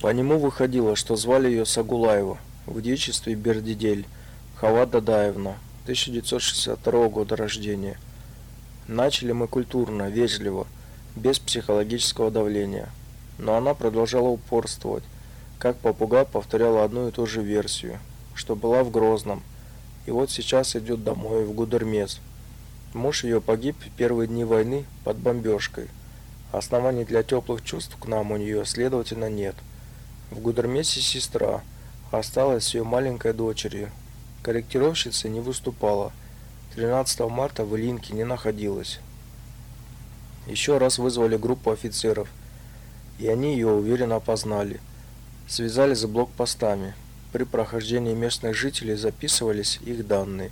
По нему выходило, что звали ее Сагулаева, в девичестве Бердидель, Хава Дадаевна, 1962 года рождения. Начали мы культурно, вежливо, без психологического давления. Но она продолжала упорствовать, как попугай повторяла одну и ту же версию, что была в Грозном, и вот сейчас идет домой в Гудермес. Муж ее погиб в первые дни войны под бомбежкой. Оснований для теплых чувств к нам у нее, следовательно, нет. В Гудермесе сестра, осталась с ее маленькой дочерью. Корректировщица не выступала. 13 марта в Илинке не находилась. Еще раз вызвали группу офицеров, и они ее уверенно опознали. Связали за блокпостами. При прохождении местных жителей записывались их данные.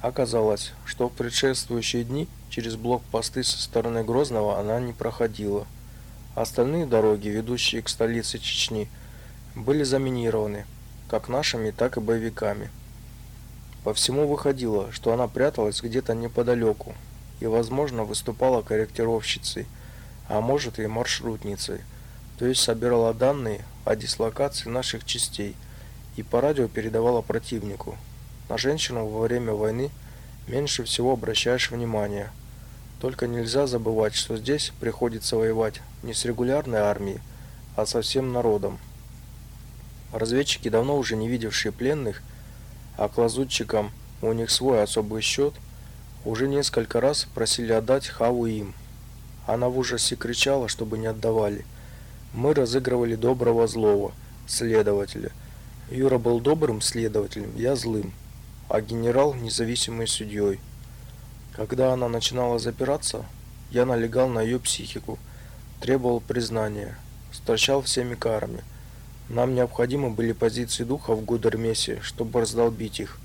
Оказалось, что в предшествующие дни через блокпосты со стороны Грозного она не проходила. Остальные дороги, ведущие к столице Чечни, были заминированы, как нашими, так и боевиками. По всему выходило, что она пряталась где-то неподалеку и, возможно, выступала корректировщицей, а может и маршрутницей, то есть собирала данные о дислокации наших частей и по радио передавала противнику. На женщину во время войны меньше всего обращаешь внимание. Только нельзя забывать, что здесь приходится воевать не с регулярной армией, а со всем народом. Разведчики, давно уже не видевшие пленных, а к лазутчикам у них свой особый счет, уже несколько раз просили отдать Хаву им. Она в ужасе кричала, чтобы не отдавали. Мы разыгрывали доброго злого следователя. Юра был добрым следователем, я злым, а генерал независимый судьей. Когда она начинала запираться, я налегал на ее психику, требовал признания, стращал всеми карами. Нам необходимы были позиции духа в Гудермесе, чтобы раздолбить их,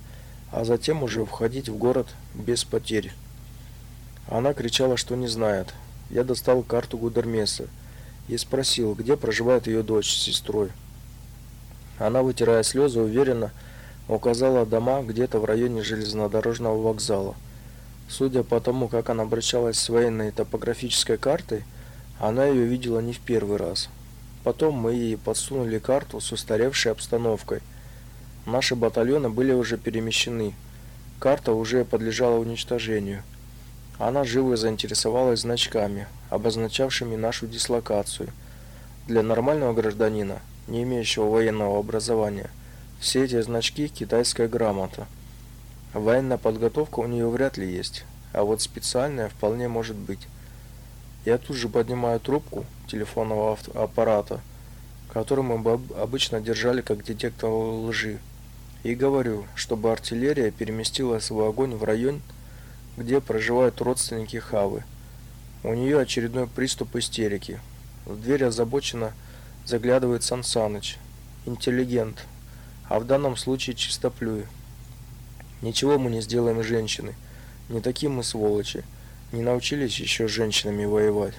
а затем уже входить в город без потерь. Она кричала, что не знает. Я достал карту Гудермеса и спросил, где проживает ее дочь с сестрой. Она, вытирая слезы, уверенно указала дома где-то в районе железнодорожного вокзала. Судя по тому, как она обращалась с военной топографической картой, она ее видела не в первый раз. Потом мы ей подсунули карту с устаревшей обстановкой. Наши батальоны были уже перемещены. Карта уже подлежала уничтожению. Она живо заинтересовалась значками, обозначавшими нашу дислокацию. Для нормального гражданина не имеющего военного образования. Все эти значки китайская грамота. Военная подготовка у нее вряд ли есть, а вот специальная вполне может быть. Я тут же поднимаю трубку телефонного аппарата, который мы обычно держали как детектор лжи, и говорю, чтобы артиллерия переместила свой огонь в район, где проживают родственники Хавы. У нее очередной приступ истерики. В дверь озабоченно заглядывает Сан Саныч. Интеллигент, а в данном случае чистоплюй. Ничего мы не сделаем женщины. Не такие мы сволочи. Не научились еще женщинами воевать.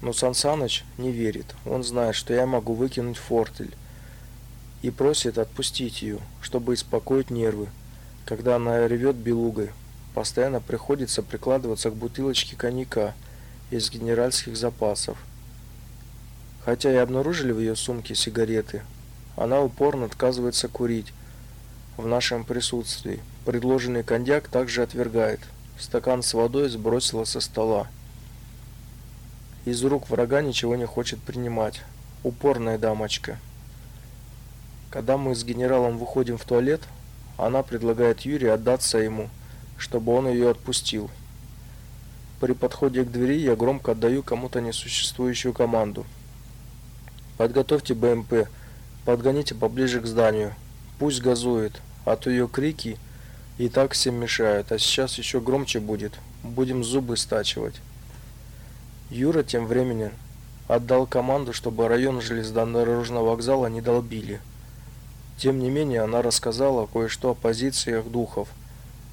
Но Сан Саныч не верит. Он знает, что я могу выкинуть фортель. И просит отпустить ее, чтобы успокоить нервы. Когда она ревет белугой, постоянно приходится прикладываться к бутылочке коньяка из генеральских запасов. Хотя и обнаружили в ее сумке сигареты, она упорно отказывается курить в нашем присутствии. Предложенный коньяк также отвергает. Стакан с водой сбросила со стола. Из рук врага ничего не хочет принимать. Упорная дамочка. Когда мы с генералом выходим в туалет, она предлагает Юрию отдаться ему, чтобы он ее отпустил. При подходе к двери я громко отдаю кому-то несуществующую команду. Подготовьте БМП, подгоните поближе к зданию. Пусть газует, а то ее крики и так всем мешают, а сейчас еще громче будет. Будем зубы стачивать. Юра тем временем отдал команду, чтобы район железнодорожного вокзала не долбили. Тем не менее, она рассказала кое-что о позициях духов,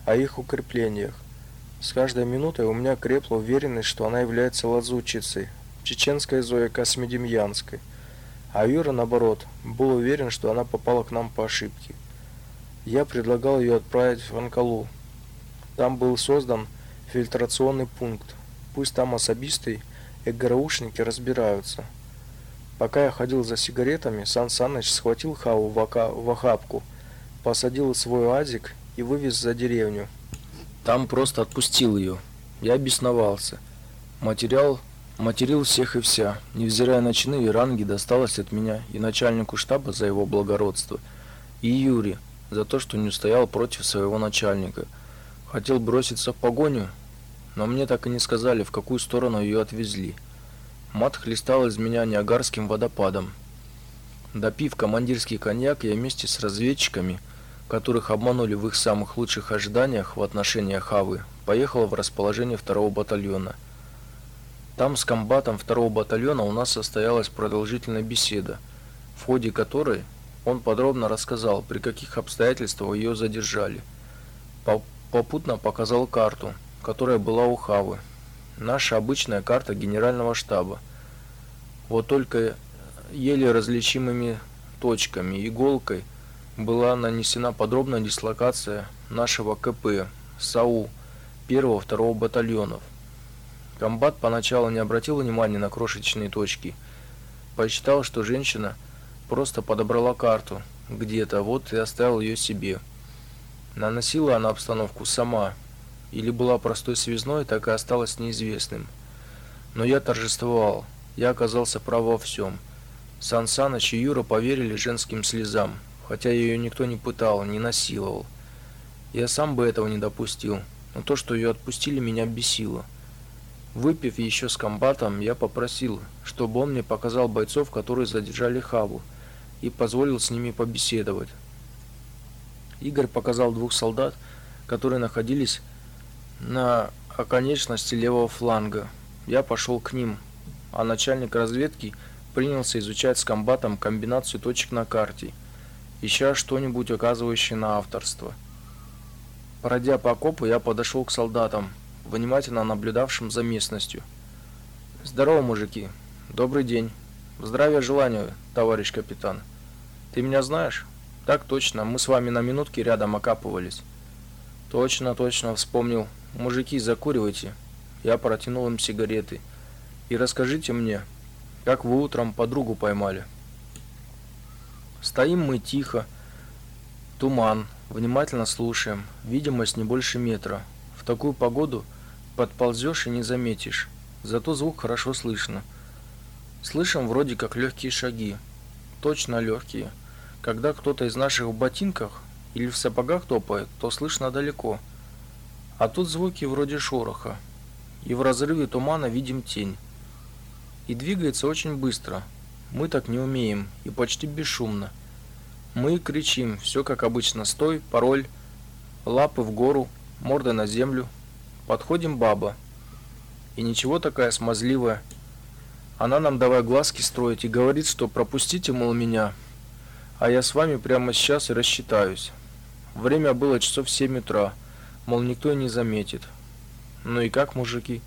о их укреплениях. С каждой минутой у меня крепла уверенность, что она является лазутчицей, чеченской Зоей Космедемьянской. А Юра, наоборот, был уверен, что она попала к нам по ошибке. Я предлагал ее отправить в Анкалу. Там был создан фильтрационный пункт. Пусть там особисты и ГРУшники разбираются. Пока я ходил за сигаретами, Сан Саныч схватил Хаву в, ока... в охапку, посадил в свой азик и вывез за деревню. Там просто отпустил ее. Я бесновался. Материал материл всех и вся. Невзирая на чины и ранги, досталось от меня и начальнику штаба за его благородство, и Юре за то, что не устоял против своего начальника. Хотел броситься в погоню, но мне так и не сказали, в какую сторону ее отвезли. Мат хлестал из меня Ниагарским водопадом. Допив командирский коньяк, я вместе с разведчиками, которых обманули в их самых лучших ожиданиях в отношении Хавы, поехал в расположение второго батальона. Там с комбатом второго батальона у нас состоялась продолжительная беседа, в ходе которой он подробно рассказал, при каких обстоятельствах ее задержали. Попутно показал карту, которая была у Хавы, Наша обычная карта генерального штаба. Вот только еле различимыми точками, иголкой была нанесена подробная дислокация нашего КП САУ 1-2 батальонов. Комбат поначалу не обратил внимания на крошечные точки. Посчитал, что женщина просто подобрала карту где-то, вот и оставил ее себе. Наносила она обстановку сама, или была простой связной, так и осталась неизвестным. Но я торжествовал. Я оказался прав во всем. Сан Саныч и Юра поверили женским слезам, хотя ее никто не пытал, не насиловал. Я сам бы этого не допустил, но то, что ее отпустили, меня бесило. Выпив еще с комбатом, я попросил, чтобы он мне показал бойцов, которые задержали Хаву, и позволил с ними побеседовать. Игорь показал двух солдат, которые находились на оконечности левого фланга. Я пошел к ним, а начальник разведки принялся изучать с комбатом комбинацию точек на карте, ища что-нибудь указывающее на авторство. Пройдя по окопу, я подошел к солдатам, внимательно наблюдавшим за местностью. «Здорово, мужики! Добрый день! Здравия желаю, товарищ капитан! Ты меня знаешь?» «Так точно, мы с вами на минутке рядом окапывались». «Точно, точно, вспомнил. Мужики, закуривайте. Я протянул им сигареты. И расскажите мне, как вы утром подругу поймали. Стоим мы тихо. Туман. Внимательно слушаем. Видимость не больше метра. В такую погоду подползешь и не заметишь. Зато звук хорошо слышно. Слышим вроде как легкие шаги. Точно легкие. Когда кто-то из наших в ботинках или в сапогах топает, то слышно далеко. А тут звуки вроде шороха. И в разрыве тумана видим тень. И двигается очень быстро. Мы так не умеем и почти бесшумно. Мы кричим, все как обычно, стой, пароль, лапы в гору, морда на землю. Подходим баба. И ничего такая смазливая. Она нам давай глазки строить и говорит, что пропустите, мол, меня, а я с вами прямо сейчас и рассчитаюсь. Время было часов 7 утра мол, никто и не заметит. Ну и как, мужики?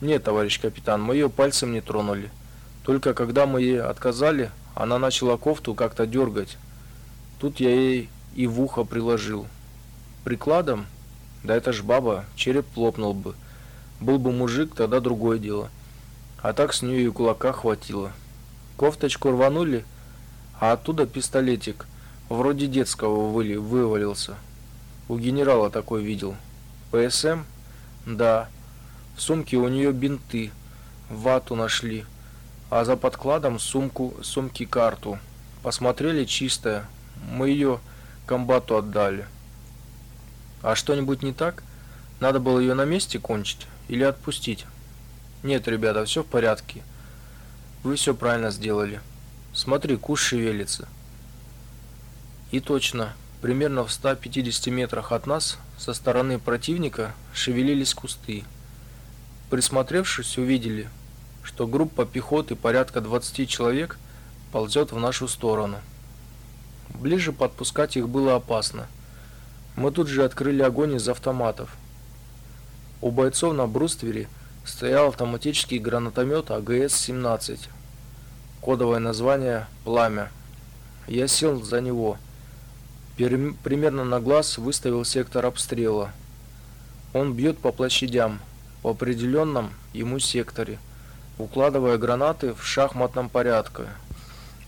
Нет, товарищ капитан, мы ее пальцем не тронули. Только когда мы ей отказали, она начала кофту как-то дергать. Тут я ей и в ухо приложил. Прикладом? Да это ж баба, череп лопнул бы. Был бы мужик, тогда другое дело. А так с нее и кулака хватило. Кофточку рванули, а оттуда пистолетик, вроде детского, выли, вывалился. У генерала такой видел. ПСМ? Да. В сумке у нее бинты. Вату нашли. А за подкладом сумку, сумки карту. Посмотрели чистая. Мы ее комбату отдали. А что-нибудь не так? Надо было ее на месте кончить или отпустить? Нет, ребята, все в порядке. Вы все правильно сделали. Смотри, куш шевелится. И точно, Примерно в 150 метрах от нас со стороны противника шевелились кусты. Присмотревшись, увидели, что группа пехоты порядка 20 человек ползет в нашу сторону. Ближе подпускать их было опасно. Мы тут же открыли огонь из автоматов. У бойцов на бруствере стоял автоматический гранатомет АГС-17. Кодовое название «Пламя». Я сел за него – примерно на глаз выставил сектор обстрела. Он бьет по площадям, по определенном ему секторе. укладывая гранаты в шахматном порядке.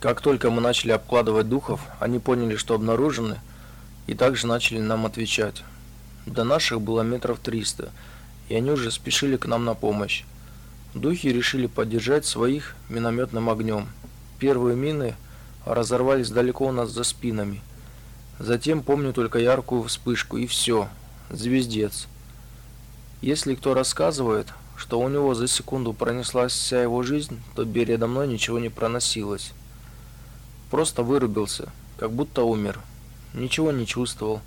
Как только мы начали обкладывать духов, они поняли, что обнаружены, и также начали нам отвечать. До наших было метров триста, и они уже спешили к нам на помощь. Духи решили поддержать своих минометным огнем. Первые мины разорвались далеко у нас за спинами. Затем помню только яркую вспышку и все. Звездец. Если кто рассказывает, что у него за секунду пронеслась вся его жизнь, то передо мной ничего не проносилось. Просто вырубился, как будто умер. Ничего не чувствовал.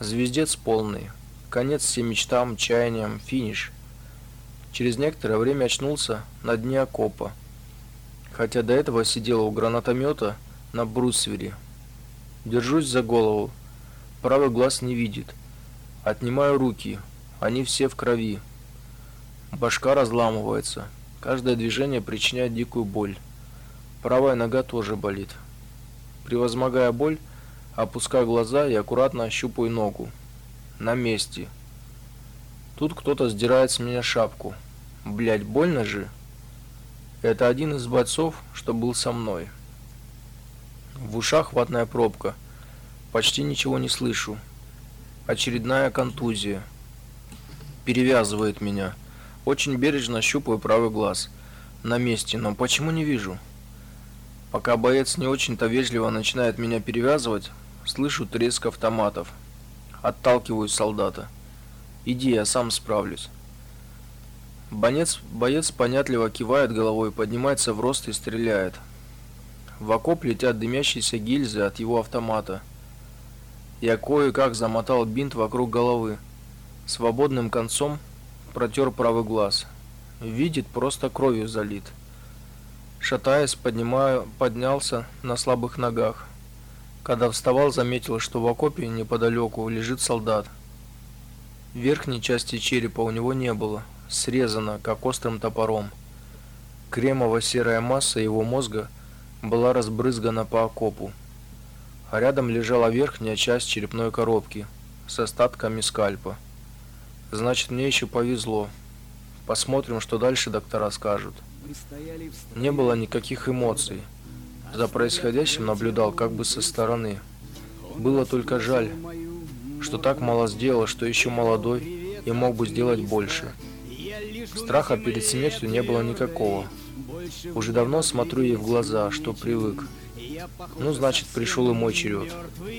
Звездец полный. Конец всем мечтам, чаяниям, финиш. Через некоторое время очнулся на дне окопа. Хотя до этого сидел у гранатомета на брусвере. Держусь за голову. Правый глаз не видит. Отнимаю руки. Они все в крови. Башка разламывается. Каждое движение причиняет дикую боль. Правая нога тоже болит. Превозмогая боль, опускаю глаза и аккуратно ощупаю ногу. На месте. Тут кто-то сдирает с меня шапку. Блять, больно же. Это один из бойцов, что был со мной. В ушах ватная пробка. Почти ничего не слышу. Очередная контузия перевязывает меня. Очень бережно щупаю правый глаз. На месте, но почему не вижу? Пока боец не очень-то вежливо начинает меня перевязывать, слышу треск автоматов. Отталкиваю солдата. Иди, я сам справлюсь. Боец, боец понятливо кивает головой, поднимается в рост и стреляет. В окоп летят дымящиеся гильзы от его автомата. Я кое-как замотал бинт вокруг головы. Свободным концом протер правый глаз. Видит, просто кровью залит. Шатаясь, поднимаю, поднялся на слабых ногах. Когда вставал, заметил, что в окопе неподалеку лежит солдат. Верхней части черепа у него не было, срезана, как острым топором. Кремово-серая масса его мозга была разбрызгана по окопу. А рядом лежала верхняя часть черепной коробки с остатками скальпа. Значит, мне еще повезло. Посмотрим, что дальше доктора скажут. Не было никаких эмоций. За происходящим наблюдал как бы со стороны. Было только жаль, что так мало сделал, что еще молодой и мог бы сделать больше. Страха перед смертью не было никакого. Уже давно смотрю ей в глаза, что привык. Ну, значит, пришел и мой черед.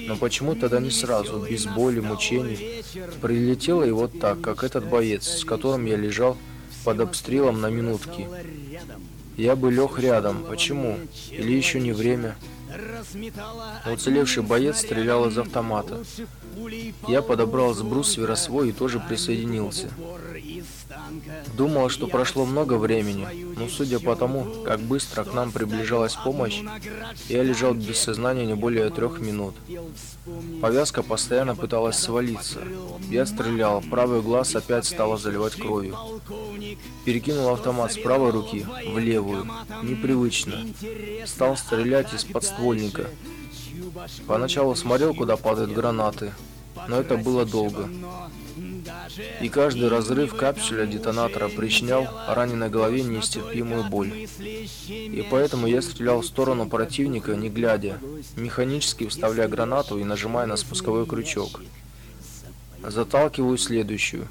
Но почему тогда не сразу, без боли, мучений? Прилетело и вот так, как этот боец, с которым я лежал под обстрелом на минутки. Я бы лег рядом. Почему? Или еще не время? Уцелевший боец стрелял из автомата. Я подобрал с брусвера свой и тоже присоединился. Думал, что прошло много времени, но судя по тому, как быстро к нам приближалась помощь, я лежал без сознания не более трех минут. Повязка постоянно пыталась свалиться. Я стрелял, правый глаз опять стало заливать кровью. Перекинул автомат с правой руки в левую, непривычно. Стал стрелять из подствольника. Поначалу смотрел, куда падают гранаты, но это было долго. И каждый разрыв капсуля детонатора причинял раненой голове нестерпимую боль. И поэтому я стрелял в сторону противника, не глядя, механически вставляя гранату и нажимая на спусковой крючок. Заталкиваю следующую.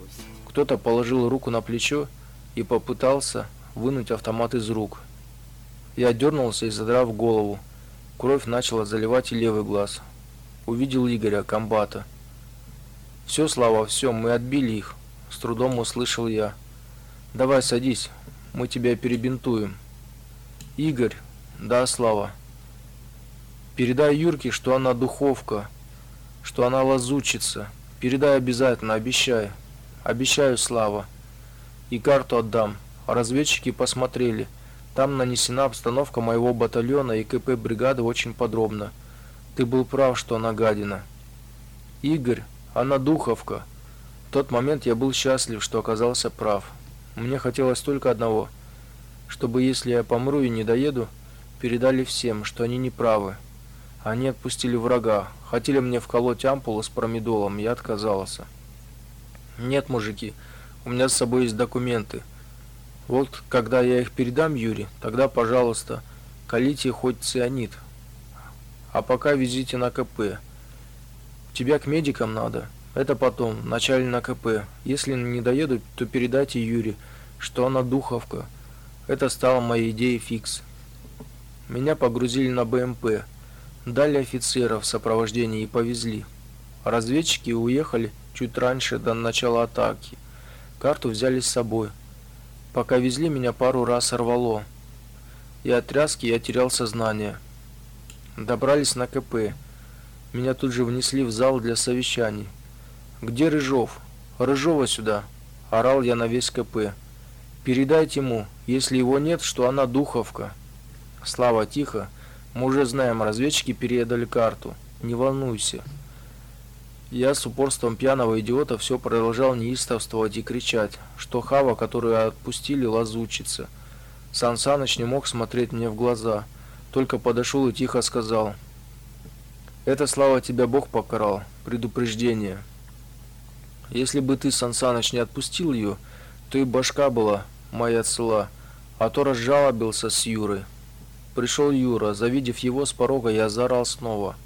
Кто-то положил руку на плечо и попытался вынуть автомат из рук. Я дернулся и задрав голову. Кровь начала заливать и левый глаз. Увидел Игоря, комбата. Все, Слава, все, мы отбили их, с трудом услышал я. Давай садись, мы тебя перебинтуем. Игорь, да, Слава. Передай Юрке, что она духовка, что она лазучица. Передай обязательно, обещаю. Обещаю, Слава. И карту отдам. Разведчики посмотрели. Там нанесена обстановка моего батальона и КП бригады очень подробно. Ты был прав, что она гадина. Игорь, она духовка. В тот момент я был счастлив, что оказался прав. Мне хотелось только одного, чтобы если я помру и не доеду, передали всем, что они не правы. Они отпустили врага, хотели мне вколоть ампулу с промедолом, я отказался. Нет, мужики, у меня с собой есть документы. Вот когда я их передам Юре, тогда, пожалуйста, колите хоть цианид. А пока везите на КП. Тебя к медикам надо. Это потом, вначале на КП. Если не доедут, то передайте Юре, что она духовка. Это стало моей идеей фикс. Меня погрузили на БМП. Дали офицеров в сопровождении и повезли. Разведчики уехали чуть раньше до начала атаки. Карту взяли с собой. Пока везли, меня пару раз рвало. И от тряски я терял сознание. Добрались на КП. Меня тут же внесли в зал для совещаний. «Где Рыжов? Рыжова сюда!» Орал я на весь КП. «Передайте ему, если его нет, что она духовка». Слава, тихо. Мы уже знаем, разведчики передали карту. Не волнуйся. Я с упорством пьяного идиота все продолжал неистовствовать и кричать, что Хава, которую отпустили, лазучится. Сан Саныч не мог смотреть мне в глаза, только подошел и тихо сказал. «Это, слава тебя, Бог покарал. Предупреждение. Если бы ты, Сан Саныч, не отпустил ее, то и башка была моя цела, а то разжалобился с Юрой». Пришел Юра, завидев его с порога, я заорал снова –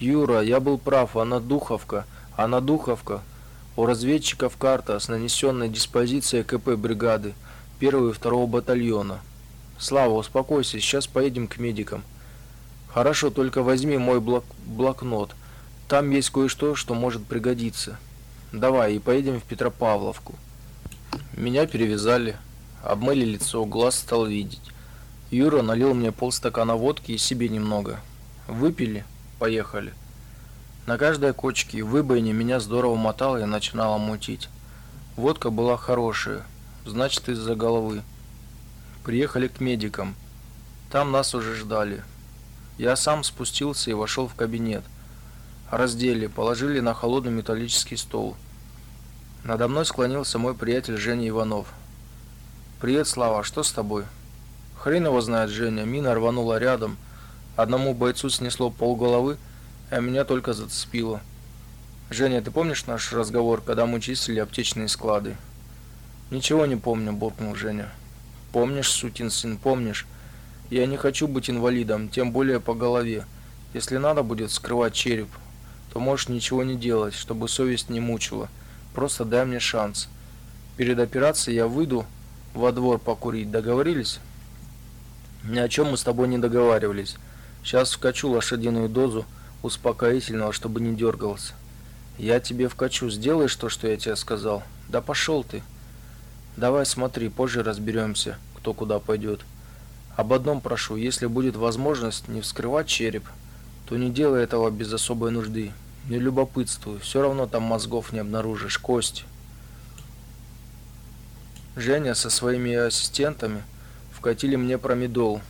Юра, я был прав, она духовка, она духовка. У разведчиков карта с нанесенной диспозицией КП бригады первого и второго батальона. Слава, успокойся, сейчас поедем к медикам. Хорошо, только возьми мой блок блокнот. Там есть кое-что, что может пригодиться. Давай, и поедем в Петропавловку. Меня перевязали, обмыли лицо, глаз стал видеть. Юра налил мне полстакана водки и себе немного. Выпили, Поехали. На каждой кочке и выбоине меня здорово мотало и начинало мутить. Водка была хорошая, значит из-за головы. Приехали к медикам. Там нас уже ждали. Я сам спустился и вошел в кабинет. Раздели, положили на холодный металлический стол. Надо мной склонился мой приятель Женя Иванов. «Привет, Слава, что с тобой?» «Хрен его знает, Женя, мина рванула рядом». Одному бойцу снесло полголовы, а меня только зацепило. Женя, ты помнишь наш разговор, когда мы чистили аптечные склады? Ничего не помню, буркнул Женя. Помнишь, сукин сын, помнишь? Я не хочу быть инвалидом, тем более по голове. Если надо будет скрывать череп, то можешь ничего не делать, чтобы совесть не мучила. Просто дай мне шанс. Перед операцией я выйду во двор покурить. Договорились? Ни о чем мы с тобой не договаривались. Сейчас вкачу лошадиную дозу успокоительного, чтобы не дергался. Я тебе вкачу, сделаешь то, что я тебе сказал. Да пошел ты. Давай смотри, позже разберемся, кто куда пойдет. Об одном прошу, если будет возможность не вскрывать череп, то не делай этого без особой нужды. Не любопытствуй, все равно там мозгов не обнаружишь, кость. Женя со своими ассистентами вкатили мне промедол.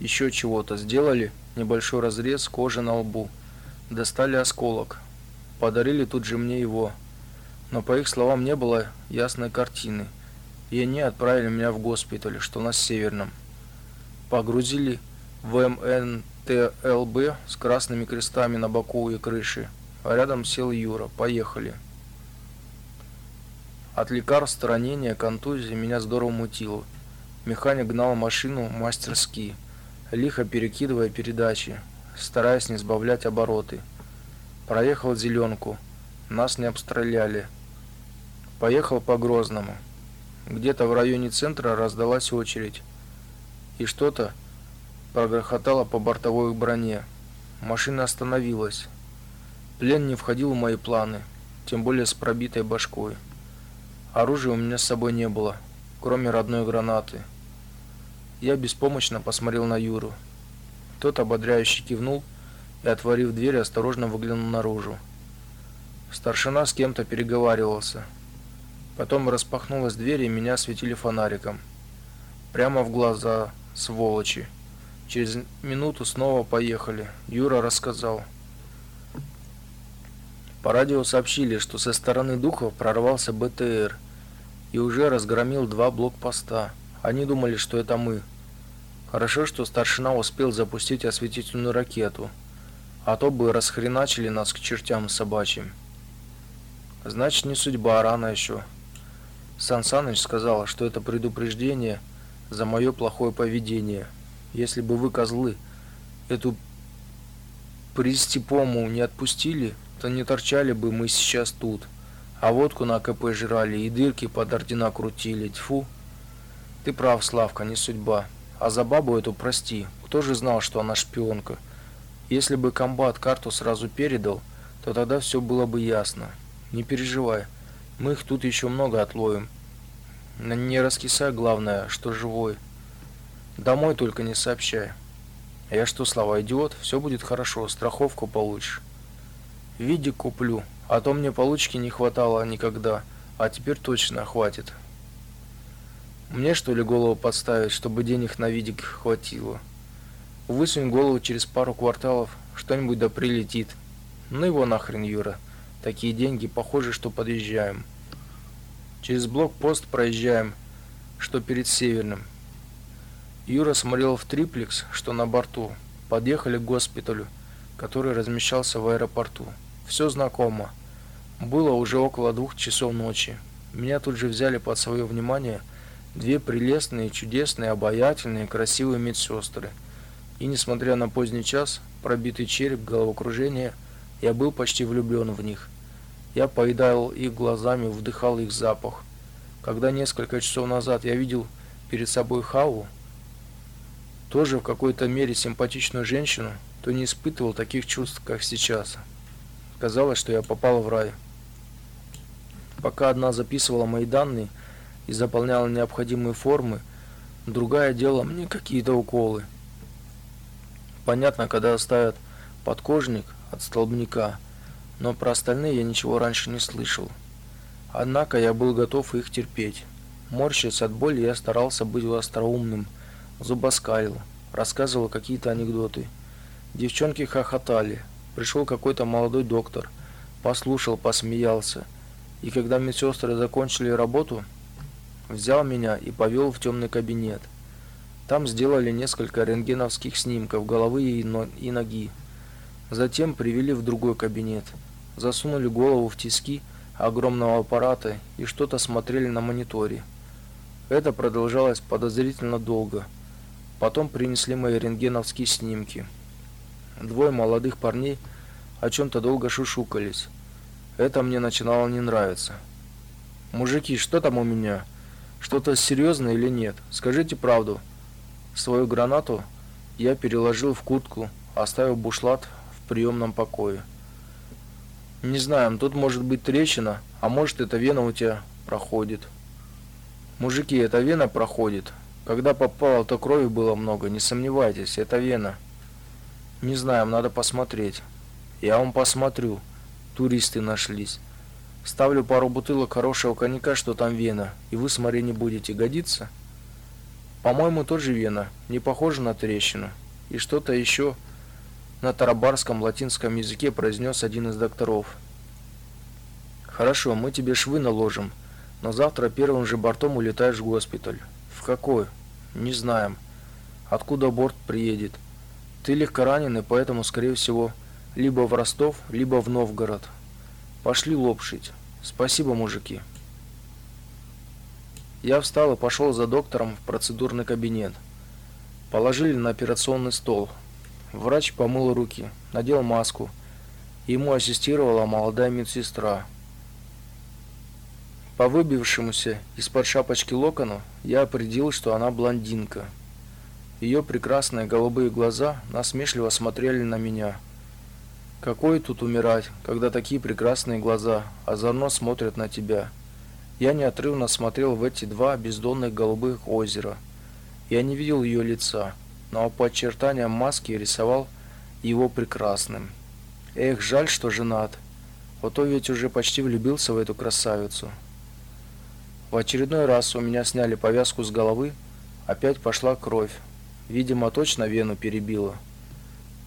Еще чего-то сделали – небольшой разрез кожи на лбу. Достали осколок. Подарили тут же мне его. Но по их словам не было ясной картины. И они отправили меня в госпиталь, что на Северном. Погрузили в МНТЛБ с красными крестами на боку и крыше. А рядом сел Юра. Поехали. От лекарств, ранения, контузии меня здорово мутило. Механик гнал машину мастерски лихо перекидывая передачи, стараясь не сбавлять обороты. Проехал зеленку, нас не обстреляли. Поехал по Грозному. Где-то в районе центра раздалась очередь, и что-то прогрохотало по бортовой броне. Машина остановилась. Плен не входил в мои планы, тем более с пробитой башкой. Оружия у меня с собой не было, кроме родной гранаты. Я беспомощно посмотрел на Юру. Тот ободряюще кивнул и, отворив дверь, осторожно выглянул наружу. Старшина с кем-то переговаривался. Потом распахнулась дверь, и меня осветили фонариком. Прямо в глаза, сволочи. Через минуту снова поехали. Юра рассказал. По радио сообщили, что со стороны духов прорвался БТР и уже разгромил два блокпоста. Они думали, что это мы. Хорошо, что старшина успел запустить осветительную ракету, а то бы расхреначили нас к чертям собачьим. Значит, не судьба, рано еще. Сан Саныч сказала, что это предупреждение за мое плохое поведение. Если бы вы, козлы, эту пристепому не отпустили, то не торчали бы мы сейчас тут. А водку на КП жрали и дырки под ордена крутили. Тьфу. Ты прав, Славка, не судьба. А за бабу эту прости. Кто же знал, что она шпионка? Если бы комбат карту сразу передал, то тогда все было бы ясно. Не переживай. Мы их тут еще много отловим. Не раскисай, главное, что живой. Домой только не сообщай. Я что, Слава, идиот? Все будет хорошо, страховку получишь. Видик куплю, а то мне получки не хватало никогда, а теперь точно хватит. Мне что ли голову подставить, чтобы денег на видик хватило? Высунь голову через пару кварталов, что-нибудь да прилетит. Ну его нахрен, Юра. Такие деньги, похоже, что подъезжаем. Через блокпост проезжаем, что перед Северным. Юра смотрел в триплекс, что на борту. Подъехали к госпиталю, который размещался в аэропорту. Все знакомо. Было уже около двух часов ночи. Меня тут же взяли под свое внимание две прелестные, чудесные, обаятельные, красивые медсестры. И несмотря на поздний час, пробитый череп, головокружение, я был почти влюблен в них. Я поедал их глазами, вдыхал их запах. Когда несколько часов назад я видел перед собой Хаву, тоже в какой-то мере симпатичную женщину, то не испытывал таких чувств, как сейчас. Казалось, что я попал в рай. Пока одна записывала мои данные и заполняла необходимые формы, другая делала мне какие-то уколы. Понятно, когда ставят подкожник от столбняка, но про остальные я ничего раньше не слышал. Однако я был готов их терпеть. Морщась от боли, я старался быть остроумным, зубоскалил, рассказывал какие-то анекдоты. Девчонки хохотали, Пришел какой-то молодой доктор, послушал, посмеялся. И когда медсестры закончили работу, взял меня и повел в темный кабинет. Там сделали несколько рентгеновских снимков головы и ноги. Затем привели в другой кабинет. Засунули голову в тиски огромного аппарата и что-то смотрели на мониторе. Это продолжалось подозрительно долго. Потом принесли мои рентгеновские снимки. Двое молодых парней о чем-то долго шушукались. Это мне начинало не нравиться. «Мужики, что там у меня? Что-то серьезное или нет? Скажите правду». Свою гранату я переложил в куртку, оставив бушлат в приемном покое. «Не знаем, тут может быть трещина, а может эта вена у тебя проходит». «Мужики, эта вена проходит. Когда попало, то крови было много, не сомневайтесь, это вена». Не знаем, надо посмотреть. Я вам посмотрю. Туристы нашлись. Ставлю пару бутылок хорошего коньяка, что там вена, и вы смотри не будете годиться. По-моему, тоже вена, не похоже на трещину. И что-то еще на тарабарском латинском языке произнес один из докторов. Хорошо, мы тебе швы наложим, но завтра первым же бортом улетаешь в госпиталь. В какой? Не знаем. Откуда борт приедет? Ты легко ранен, и поэтому, скорее всего, либо в Ростов, либо в Новгород. Пошли лопшить. Спасибо, мужики. Я встал и пошел за доктором в процедурный кабинет. Положили на операционный стол. Врач помыл руки, надел маску. Ему ассистировала молодая медсестра. По выбившемуся из-под шапочки локону я определил, что она блондинка. Ее прекрасные голубые глаза насмешливо смотрели на меня. Какое тут умирать, когда такие прекрасные глаза озорно смотрят на тебя? Я неотрывно смотрел в эти два бездонных голубых озера. Я не видел ее лица, но по очертаниям маски рисовал его прекрасным. Эх, жаль, что женат. Вот то ведь уже почти влюбился в эту красавицу. В очередной раз у меня сняли повязку с головы, опять пошла кровь. Видимо, точно вену перебило.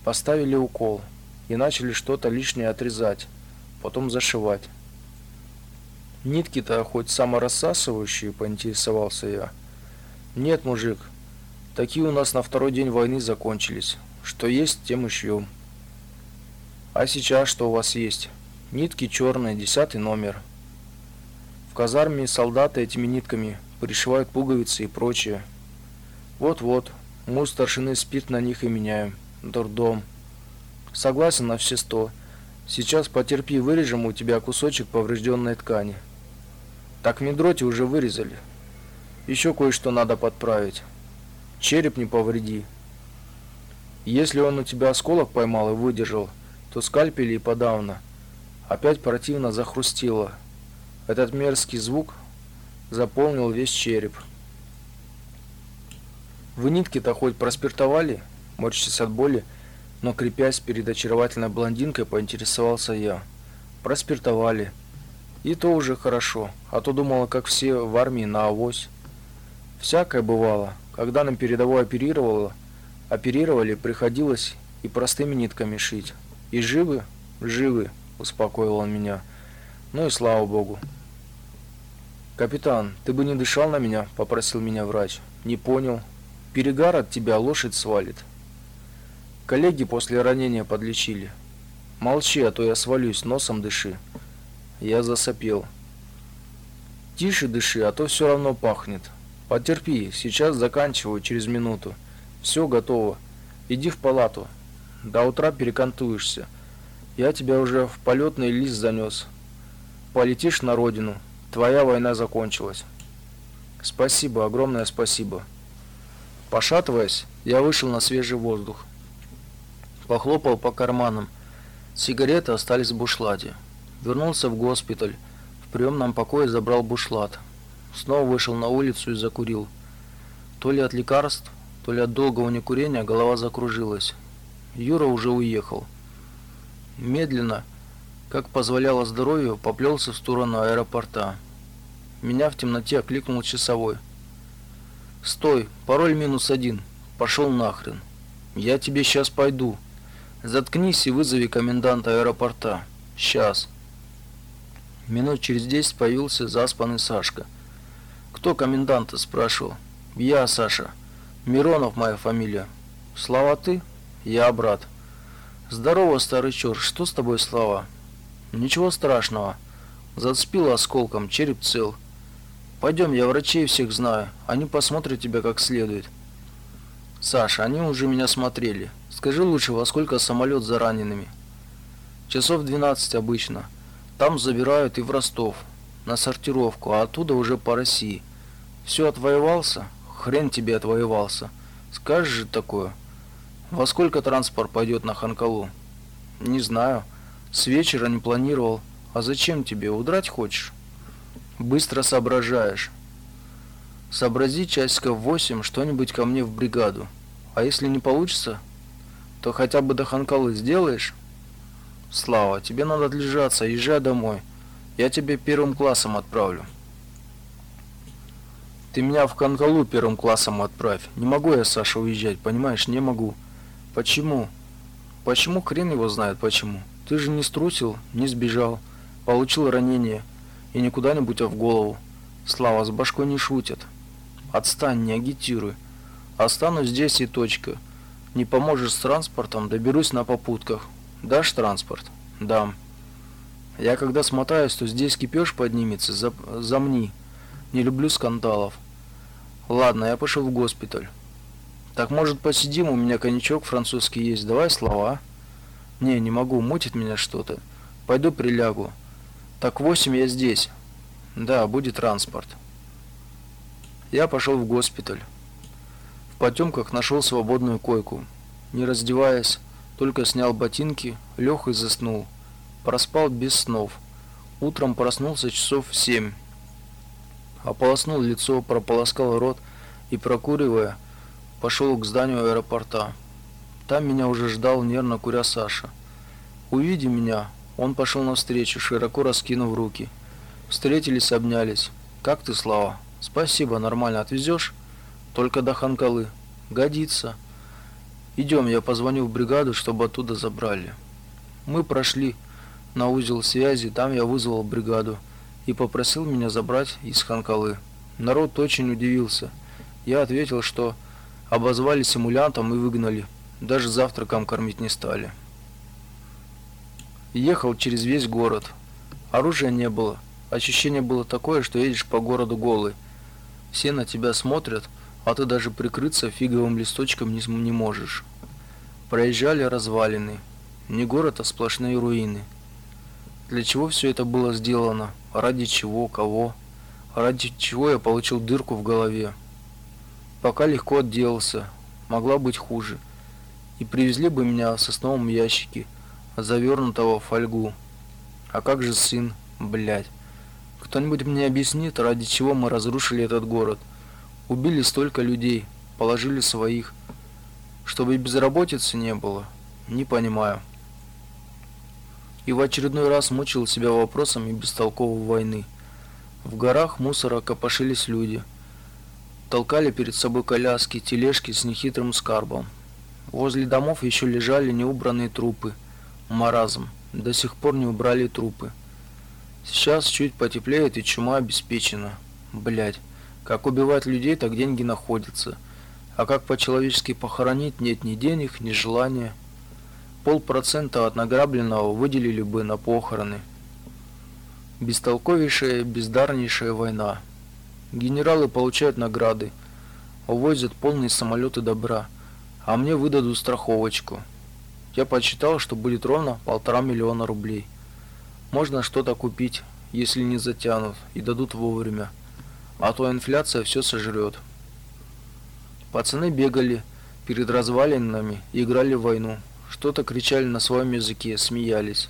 Поставили укол и начали что-то лишнее отрезать, потом зашивать. Нитки-то хоть саморассасывающие, поинтересовался я. Нет, мужик, такие у нас на второй день войны закончились. Что есть, тем и шьем. А сейчас что у вас есть? Нитки черные, десятый номер. В казарме солдаты этими нитками пришивают пуговицы и прочее. Вот-вот, мы у старшины спирт на них и меняем. Дурдом. Согласен на все сто. Сейчас потерпи, вырежем у тебя кусочек поврежденной ткани. Так в медроте уже вырезали. Еще кое-что надо подправить. Череп не повреди. Если он у тебя осколок поймал и выдержал, то скальпели и подавно. Опять противно захрустело. Этот мерзкий звук заполнил весь череп. Вы нитки-то хоть проспиртовали? Морщись от боли, но крепясь перед очаровательной блондинкой, поинтересовался я. Проспиртовали. И то уже хорошо, а то думала, как все в армии на авось. Всякое бывало. Когда нам передовой оперировало, оперировали, приходилось и простыми нитками шить. И живы? Живы, успокоил он меня. Ну и слава богу. Капитан, ты бы не дышал на меня, попросил меня врач. Не понял. Перегар от тебя лошадь свалит. Коллеги после ранения подлечили. Молчи, а то я свалюсь, носом дыши. Я засопел. Тише дыши, а то все равно пахнет. Потерпи, сейчас заканчиваю через минуту. Все готово. Иди в палату. До утра перекантуешься. Я тебя уже в полетный лист занес. Полетишь на родину. Твоя война закончилась. Спасибо, огромное спасибо. Пошатываясь, я вышел на свежий воздух. Похлопал по карманам. Сигареты остались в бушлате. Вернулся в госпиталь. В приемном покое забрал бушлат. Снова вышел на улицу и закурил. То ли от лекарств, то ли от долгого некурения голова закружилась. Юра уже уехал. Медленно, как позволяло здоровье, поплелся в сторону аэропорта. Меня в темноте окликнул часовой. «Стой, пароль минус один. Пошел нахрен. Я тебе сейчас пойду. Заткнись и вызови коменданта аэропорта. Сейчас». Минут через десять появился заспанный Сашка. «Кто коменданта?» – спрашивал. «Я, Саша. Миронов моя фамилия. Слава ты?» «Я, брат». «Здорово, старый черт. Что с тобой, Слава?» «Ничего страшного. Зацепило осколком, череп цел. Пойдем, я врачей всех знаю. Они посмотрят тебя как следует». «Саша, они уже меня смотрели. Скажи лучше, во сколько самолет за ранеными?» «Часов 12 обычно». Там забирают и в Ростов на сортировку, а оттуда уже по России. Все отвоевался? Хрен тебе отвоевался. Скажешь же такое. Во сколько транспорт пойдет на Ханкалу? Не знаю. С вечера не планировал. А зачем тебе? Удрать хочешь? Быстро соображаешь. Сообрази часиков восемь что-нибудь ко мне в бригаду. А если не получится, то хотя бы до Ханкалы сделаешь? Слава, тебе надо отлежаться, езжай домой. Я тебе первым классом отправлю. Ты меня в Канкалу первым классом отправь. Не могу я, Саша, уезжать, понимаешь, не могу. Почему? Почему хрен его знает почему? Ты же не струсил, не сбежал, получил ранение и не куда-нибудь, а в голову. Слава, с башкой не шутят. Отстань, не агитируй. Останусь здесь и точка. Не поможешь с транспортом, доберусь на попутках. Дашь транспорт? Дам. Я когда смотаюсь, то здесь кипёж поднимется, за, замни. Не люблю скандалов. Ладно, я пошел в госпиталь. Так может посидим, у меня коньячок французский есть. Давай слова. Не, не могу, мутит меня что-то. Пойду прилягу. Так восемь я здесь. Да, будет транспорт. Я пошел в госпиталь. Потемках нашел свободную койку. Не раздеваясь, только снял ботинки, лег и заснул. Проспал без снов. Утром проснулся часов в семь. Ополоснул лицо, прополоскал рот и, прокуривая, пошел к зданию аэропорта. Там меня уже ждал нервно куря Саша. Увидев меня, он пошел навстречу, широко раскинув руки. Встретились, обнялись. «Как ты, Слава?» «Спасибо, нормально. Отвезешь?» «Только до Ханкалы». «Годится». Идем, я позвоню в бригаду, чтобы оттуда забрали. Мы прошли на узел связи, там я вызвал бригаду и попросил меня забрать из Ханкалы. Народ очень удивился. Я ответил, что обозвали симулянтом и выгнали. Даже завтраком кормить не стали. Ехал через весь город. Оружия не было. Ощущение было такое, что едешь по городу голый. Все на тебя смотрят, а ты даже прикрыться фиговым листочком не, не можешь. Проезжали развалины. Не город, а сплошные руины. Для чего все это было сделано? Ради чего? Кого? Ради чего я получил дырку в голове? Пока легко отделался. Могла быть хуже. И привезли бы меня в сосновом ящике, завернутого в фольгу. А как же сын? Блядь. Кто-нибудь мне объяснит, ради чего мы разрушили этот город? Убили столько людей, положили своих. Чтобы безработицы не было? Не понимаю. И в очередной раз мучил себя вопросами бестолковой войны. В горах мусора копошились люди. Толкали перед собой коляски, тележки с нехитрым скарбом. Возле домов еще лежали неубранные трупы. Маразм. До сих пор не убрали трупы. Сейчас чуть потеплеет и чума обеспечена. Блять, как убивать людей, так деньги находятся. А как по-человечески похоронить, нет ни денег, ни желания. Полпроцента от награбленного выделили бы на похороны. Бестолковейшая, бездарнейшая война. Генералы получают награды, увозят полные самолеты добра, а мне выдадут страховочку. Я подсчитал, что будет ровно полтора миллиона рублей. Можно что-то купить, если не затянут и дадут вовремя. А то инфляция все сожрет. Пацаны бегали перед развалинами и играли в войну. Что-то кричали на своем языке, смеялись.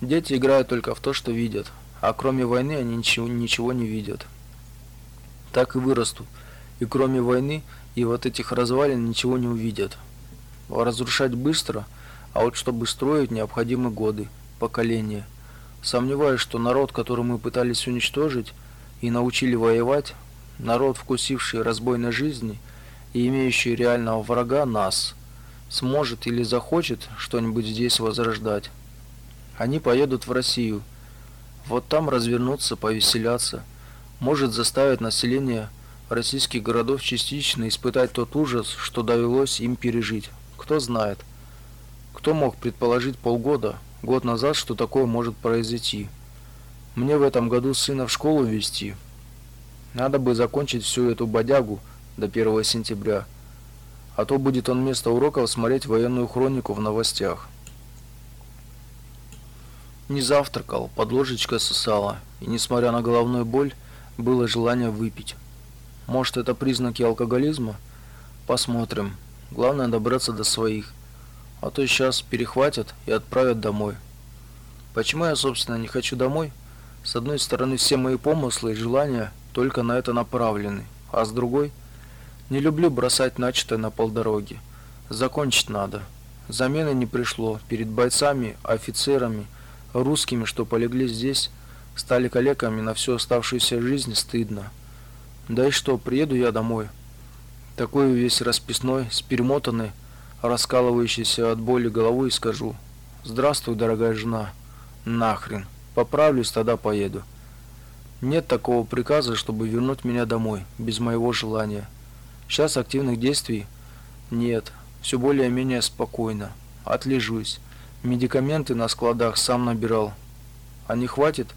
Дети играют только в то, что видят, а кроме войны они ничего, ничего не видят. Так и вырастут, и кроме войны и вот этих развалин ничего не увидят. Разрушать быстро, а вот чтобы строить необходимы годы поколения. Сомневаюсь, что народ, который мы пытались уничтожить и научили воевать, народ, вкусивший разбойной жизни и имеющий реального врага нас, сможет или захочет что-нибудь здесь возрождать. Они поедут в Россию. Вот там развернуться, повеселяться, может заставить население российских городов частично испытать тот ужас, что довелось им пережить. Кто знает. Кто мог предположить полгода, год назад, что такое может произойти. Мне в этом году сына в школу вести. Надо бы закончить всю эту бодягу до 1 сентября. А то будет он вместо уроков смотреть военную хронику в новостях. Не завтракал, под ложечкой сосала, и несмотря на головную боль, было желание выпить. Может, это признаки алкоголизма? Посмотрим. Главное добраться до своих а то сейчас перехватят и отправят домой. Почему я, собственно, не хочу домой? С одной стороны, все мои помыслы и желания только на это направлены, а с другой не люблю бросать начатое на полдороги. Закончить надо. Замены не пришло. Перед бойцами, офицерами, русскими, что полегли здесь, стали коллегами на всю оставшуюся жизнь стыдно. Да и что, приеду я домой. Такой весь расписной, с перемотанной, раскалывающейся от боли головой, и скажу «Здравствуй, дорогая жена». Нахрен. Поправлюсь, тогда поеду. Нет такого приказа, чтобы вернуть меня домой, без моего желания. Сейчас активных действий нет. Все более-менее спокойно. Отлежусь. Медикаменты на складах сам набирал. А не хватит?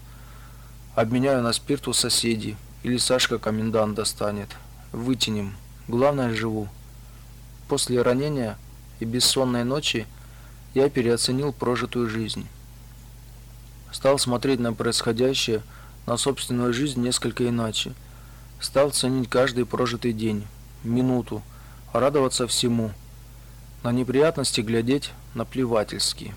Обменяю на спирт у соседей. Или Сашка комендант достанет. Вытянем. Главное, живу. После ранения и бессонной ночи я переоценил прожитую жизнь. Стал смотреть на происходящее, на собственную жизнь несколько иначе. Стал ценить каждый прожитый день, минуту, радоваться всему. На неприятности глядеть наплевательски.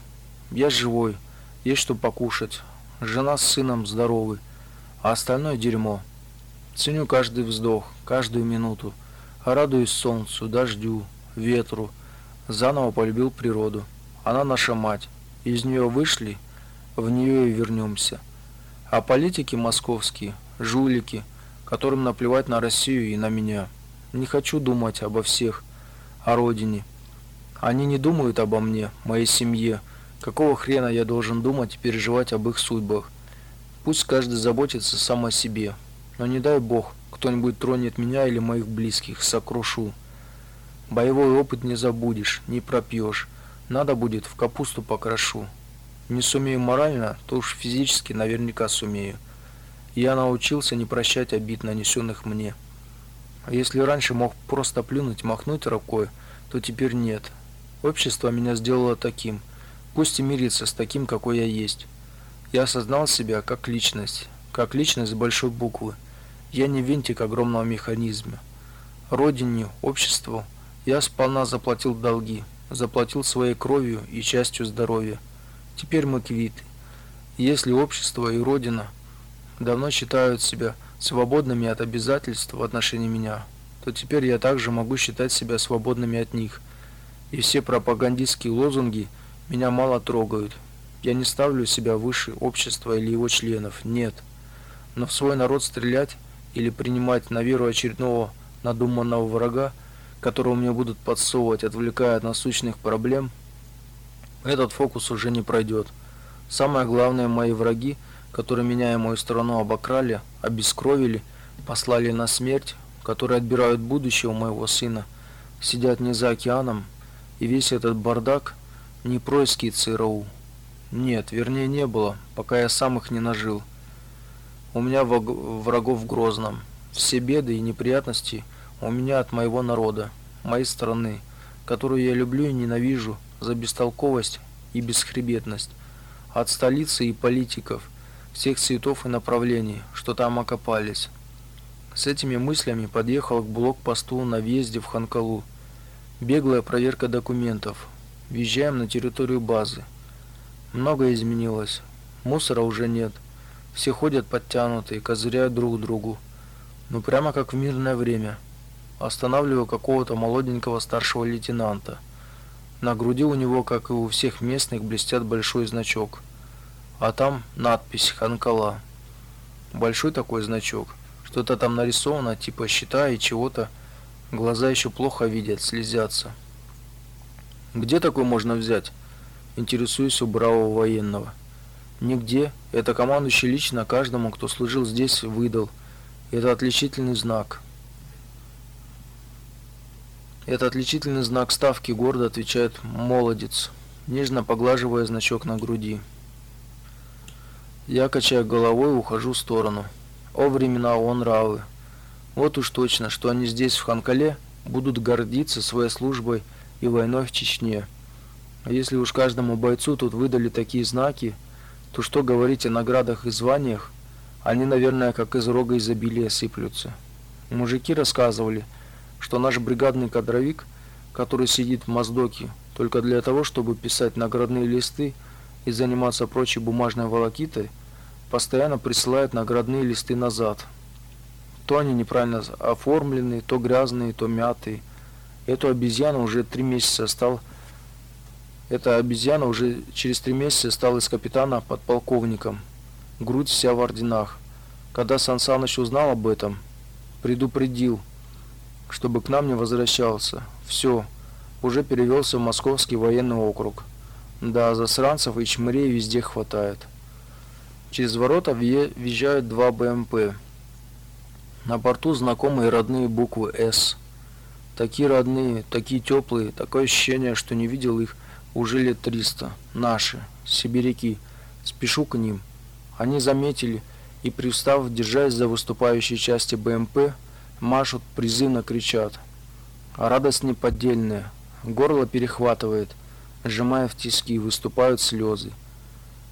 Я живой, есть что покушать, жена с сыном здоровы, а остальное дерьмо. Ценю каждый вздох, каждую минуту, радуюсь солнцу, дождю, ветру, заново полюбил природу. Она наша мать. Из нее вышли, в нее и вернемся. А политики московские, жулики, которым наплевать на Россию и на меня. Не хочу думать обо всех, о родине. Они не думают обо мне, моей семье. Какого хрена я должен думать и переживать об их судьбах? Пусть каждый заботится сам о себе. Но не дай бог, кто-нибудь тронет меня или моих близких, сокрушу. Боевой опыт не забудешь, не пропьешь. Надо будет в капусту покрошу. Не сумею морально, то уж физически наверняка сумею. Я научился не прощать обид, нанесенных мне. А если раньше мог просто плюнуть, махнуть рукой, то теперь нет. Общество меня сделало таким. Пусть и мирится с таким, какой я есть. Я осознал себя как личность, как личность с большой буквы. Я не винтик огромного механизма. Родине, обществу я сполна заплатил долги, заплатил своей кровью и частью здоровья. Теперь мы квиты. Если общество и родина давно считают себя свободными от обязательств в отношении меня, то теперь я также могу считать себя свободными от них. И все пропагандистские лозунги меня мало трогают. Я не ставлю себя выше общества или его членов. Нет. Но в свой народ стрелять или принимать на веру очередного надуманного врага, которого мне будут подсовывать, отвлекая от насущных проблем, этот фокус уже не пройдет. Самое главное, мои враги, которые меня и мою страну обокрали, обескровили, послали на смерть, которые отбирают будущее у моего сына, сидят не за океаном, и весь этот бардак не происки ЦРУ. Нет, вернее не было, пока я сам их не нажил. У меня врагов в Грозном. Все беды и неприятности у меня от моего народа, моей страны, которую я люблю и ненавижу за бестолковость и бесхребетность, от столицы и политиков, всех цветов и направлений, что там окопались. С этими мыслями подъехал к блокпосту на въезде в Ханкалу. Беглая проверка документов. Въезжаем на территорию базы. Многое изменилось. Мусора уже нет. Все ходят подтянутые, козыряют друг другу. Ну прямо как в мирное время. Останавливаю какого-то молоденького старшего лейтенанта. На груди у него, как и у всех местных, блестят большой значок. А там надпись «Ханкала». Большой такой значок. Что-то там нарисовано, типа щита и чего-то. Глаза еще плохо видят, слезятся. Где такой можно взять? Интересуюсь у бравого военного. Нигде. Это командующий лично каждому, кто служил здесь, выдал. Это отличительный знак. Это отличительный знак ставки, гордо отвечает молодец, нежно поглаживая значок на груди. Я, качая головой, ухожу в сторону. О времена, о нравы. Вот уж точно, что они здесь, в Ханкале, будут гордиться своей службой и войной в Чечне. А если уж каждому бойцу тут выдали такие знаки, то что говорить о наградах и званиях? Они, наверное, как из рога изобилия сыплются. Мужики рассказывали, что наш бригадный кадровик, который сидит в Моздоке только для того, чтобы писать наградные листы и заниматься прочей бумажной волокитой, постоянно присылает наградные листы назад. То они неправильно оформлены, то грязные, то мятые. Эту обезьяну уже три месяца стал эта обезьяна уже через три месяца стала из капитана подполковником. Грудь вся в орденах. Когда Сан Саныч узнал об этом, предупредил, чтобы к нам не возвращался. Все, уже перевелся в Московский военный округ. Да, засранцев и чмырей везде хватает. Через ворота въезжают два БМП. На борту знакомые родные буквы «С». Такие родные, такие теплые, такое ощущение, что не видел их уже лет триста. Наши, сибиряки. Спешу к ним. Они заметили и, привстав, держась за выступающие части БМП, машут, призывно кричат. А радость неподдельная. Горло перехватывает. Сжимая в тиски, выступают слезы.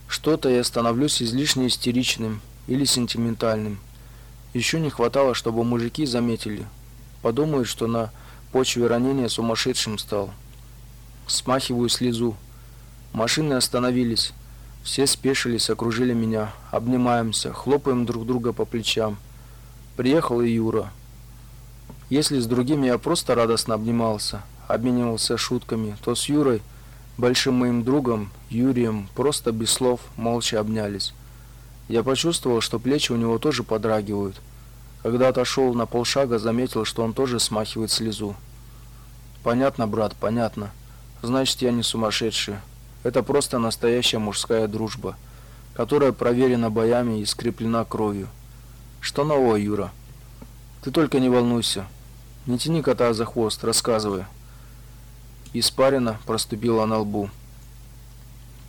Что-то я становлюсь излишне истеричным или сентиментальным. Еще не хватало, чтобы мужики заметили. Подумают, что на почве ранения сумасшедшим стал. Смахиваю слезу. Машины остановились. Все спешились, окружили меня. Обнимаемся, хлопаем друг друга по плечам. Приехал и Юра. Если с другими я просто радостно обнимался, обменивался шутками, то с Юрой, большим моим другом, Юрием, просто без слов, молча обнялись. Я почувствовал, что плечи у него тоже подрагивают. Когда отошел на полшага, заметил, что он тоже смахивает слезу. Понятно, брат, понятно. Значит, я не сумасшедший. Это просто настоящая мужская дружба, которая проверена боями и скреплена кровью. Что нового, Юра? Ты только не волнуйся. Не тяни кота за хвост, рассказывай. Испарина проступила на лбу.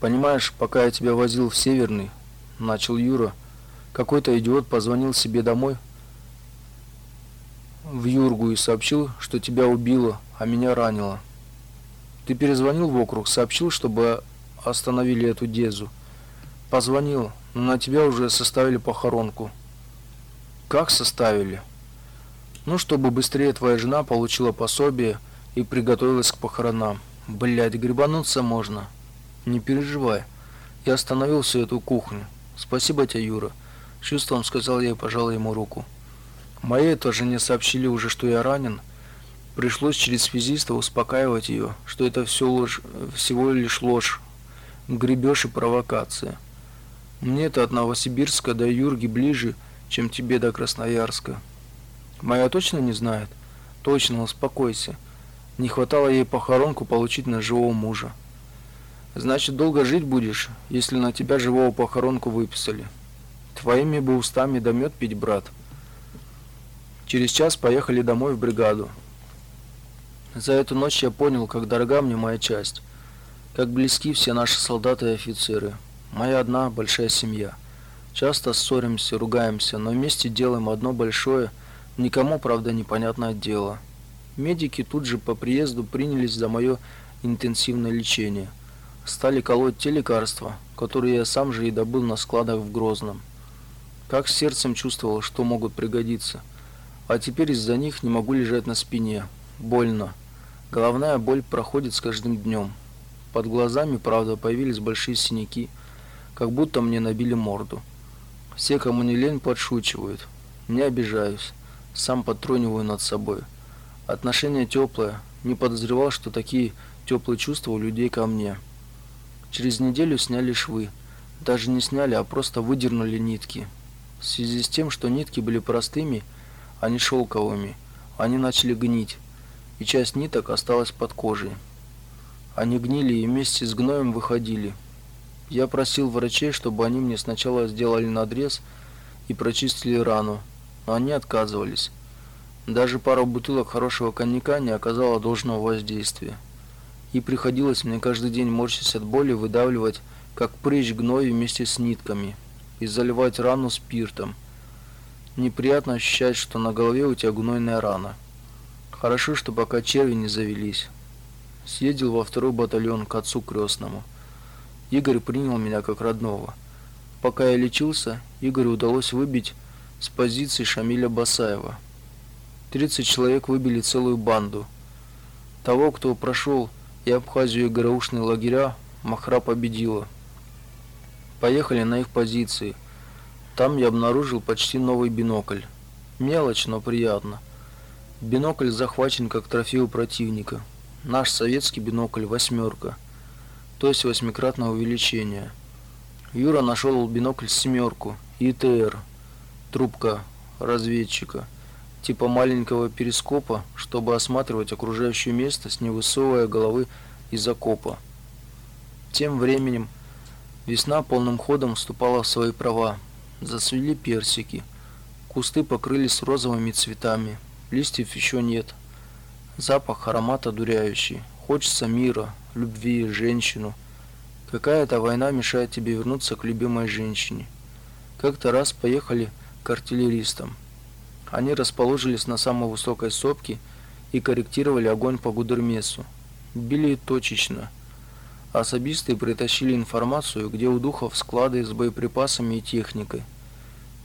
Понимаешь, пока я тебя возил в Северный, начал Юра, какой-то идиот позвонил себе домой в Юргу и сообщил, что тебя убило, а меня ранило. Ты перезвонил в округ, сообщил, чтобы остановили эту Дезу. Позвонил, но на тебя уже составили похоронку. Как составили? Ну, чтобы быстрее твоя жена получила пособие и приготовилась к похоронам. Блядь, гребануться можно. Не переживай. Я остановил всю эту кухню. Спасибо тебе, Юра. Чувством сказал я и пожал ему руку. Моей тоже не сообщили уже, что я ранен. Пришлось через связиста успокаивать ее, что это все ложь, всего лишь ложь, гребеж и провокация. Мне-то от Новосибирска до Юрги ближе, чем тебе до Красноярска. Моя точно не знает? Точно, успокойся. Не хватало ей похоронку получить на живого мужа. Значит, долго жить будешь, если на тебя живого похоронку выписали. Твоими бы устами да мед пить, брат. Через час поехали домой в бригаду. За эту ночь я понял, как дорога мне моя часть, как близки все наши солдаты и офицеры. Моя одна большая семья. Часто ссоримся, ругаемся, но вместе делаем одно большое, никому, правда, непонятное дело. Медики тут же по приезду принялись за мое интенсивное лечение – стали колоть те лекарства, которые я сам же и добыл на складах в Грозном. Как сердцем чувствовал, что могут пригодиться. А теперь из-за них не могу лежать на спине. Больно. Головная боль проходит с каждым днем. Под глазами, правда, появились большие синяки, как будто мне набили морду. Все, кому не лень, подшучивают. Не обижаюсь. Сам подтруниваю над собой. Отношение теплое. Не подозревал, что такие теплые чувства у людей ко мне. Через неделю сняли швы. Даже не сняли, а просто выдернули нитки. В связи с тем, что нитки были простыми, а не шелковыми, они начали гнить, и часть ниток осталась под кожей. Они гнили и вместе с гноем выходили. Я просил врачей, чтобы они мне сначала сделали надрез и прочистили рану, они отказывались. Даже пару бутылок хорошего коньяка не оказала должного воздействия и приходилось мне каждый день морщись от боли выдавливать, как прыщ гной вместе с нитками, и заливать рану спиртом. Неприятно ощущать, что на голове у тебя гнойная рана. Хорошо, что пока черви не завелись. Съездил во второй батальон к отцу крестному. Игорь принял меня как родного. Пока я лечился, Игорю удалось выбить с позиции Шамиля Басаева. 30 человек выбили целую банду. Того, кто прошел и Абхазию и ГРУшные лагеря Махра победила. Поехали на их позиции. Там я обнаружил почти новый бинокль. Мелочь, но приятно. Бинокль захвачен как трофей у противника. Наш советский бинокль восьмерка, то есть восьмикратное увеличение. Юра нашел бинокль семерку, ИТР, трубка разведчика – типа маленького перископа, чтобы осматривать окружающее место с невысовывая головы из окопа. Тем временем весна полным ходом вступала в свои права. Зацвели персики. Кусты покрылись розовыми цветами. Листьев еще нет. Запах аромата дуряющий. Хочется мира, любви, женщину. Какая-то война мешает тебе вернуться к любимой женщине. Как-то раз поехали к артиллеристам. Они расположились на самой высокой сопке и корректировали огонь по Гудермесу. Били точечно. Особисты притащили информацию, где у духов склады с боеприпасами и техникой.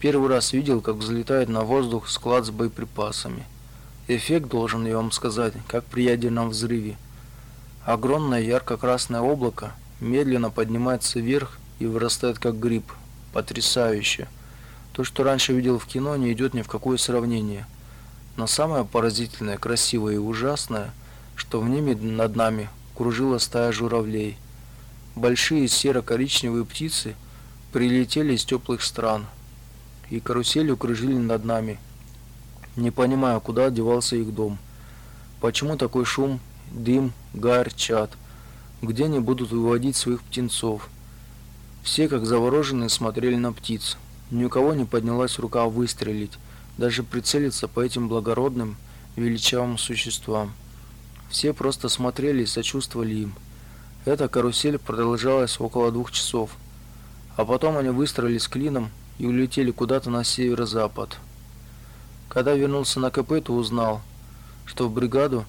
Первый раз видел, как взлетает на воздух склад с боеприпасами. Эффект, должен я вам сказать, как при ядерном взрыве. Огромное ярко-красное облако медленно поднимается вверх и вырастает как гриб. Потрясающе. То, что раньше видел в кино, не идет ни в какое сравнение. Но самое поразительное, красивое и ужасное, что в небе над нами кружила стая журавлей. Большие серо-коричневые птицы прилетели из теплых стран и каруселью кружили над нами. Не понимаю, куда девался их дом. Почему такой шум, дым, гарь, чад? Где они будут выводить своих птенцов? Все, как завороженные, смотрели на птиц. Ни у кого не поднялась рука выстрелить, даже прицелиться по этим благородным, величавым существам. Все просто смотрели и сочувствовали им. Эта карусель продолжалась около двух часов, а потом они выстроились клином и улетели куда-то на северо-запад. Когда вернулся на КП, то узнал, что в бригаду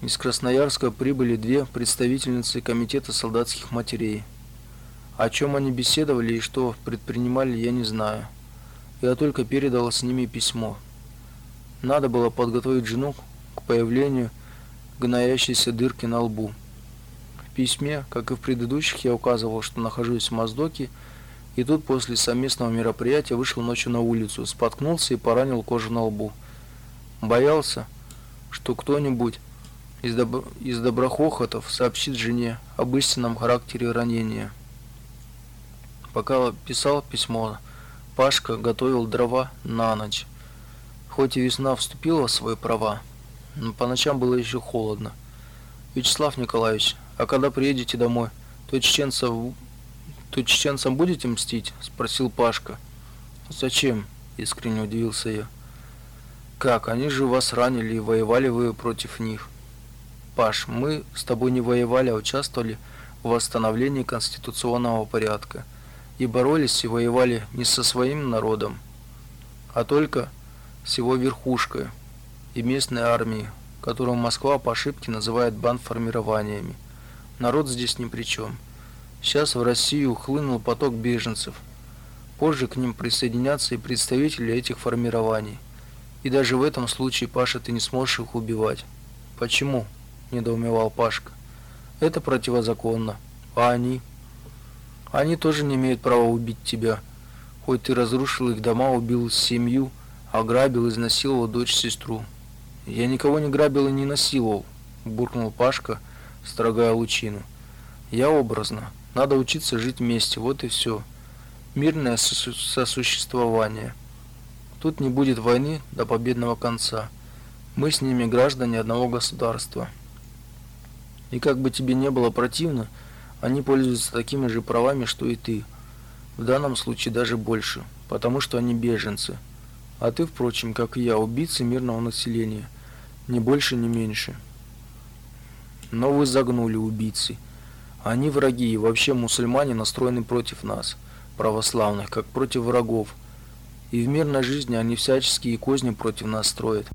из Красноярска прибыли две представительницы комитета солдатских матерей. О чем они беседовали и что предпринимали, я не знаю. Я только передал с ними письмо. Надо было подготовить жену к появлению гноящейся дырки на лбу. В письме, как и в предыдущих, я указывал, что нахожусь в Моздоке, и тут после совместного мероприятия вышел ночью на улицу, споткнулся и поранил кожу на лбу. Боялся, что кто-нибудь из, доб... из доброхохотов сообщит жене об истинном характере ранения. Пока писал письмо, Пашка готовил дрова на ночь. Хоть и весна вступила в свои права, но по ночам было еще холодно. Вячеслав Николаевич, а когда приедете домой, то чеченцев то чеченцам будете мстить? спросил Пашка. Зачем? искренне удивился я. Как, они же вас ранили и воевали вы против них. Паш, мы с тобой не воевали, а участвовали в восстановлении конституционного порядка и боролись и воевали не со своим народом, а только с его верхушкой и местной армией, которую Москва по ошибке называет бандформированиями. Народ здесь ни при чем. Сейчас в Россию хлынул поток беженцев. Позже к ним присоединятся и представители этих формирований. И даже в этом случае, Паша, ты не сможешь их убивать. Почему? недоумевал Пашка. Это противозаконно. А они? Они тоже не имеют права убить тебя. Хоть ты разрушил их дома, убил семью, ограбил, изнасиловал дочь-сестру. Я никого не грабил и не насиловал, буркнул Пашка, строгая лучину. Я образно. Надо учиться жить вместе, вот и все. Мирное сосуществование. Тут не будет войны до победного конца. Мы с ними граждане одного государства. И как бы тебе не было противно, они пользуются такими же правами, что и ты. В данном случае даже больше, потому что они беженцы. А ты, впрочем, как и я, убийцы мирного населения. Ни больше, ни меньше. Но вы загнули убийцы. Они враги, и вообще мусульмане настроены против нас, православных, как против врагов. И в мирной жизни они всяческие козни против нас строят.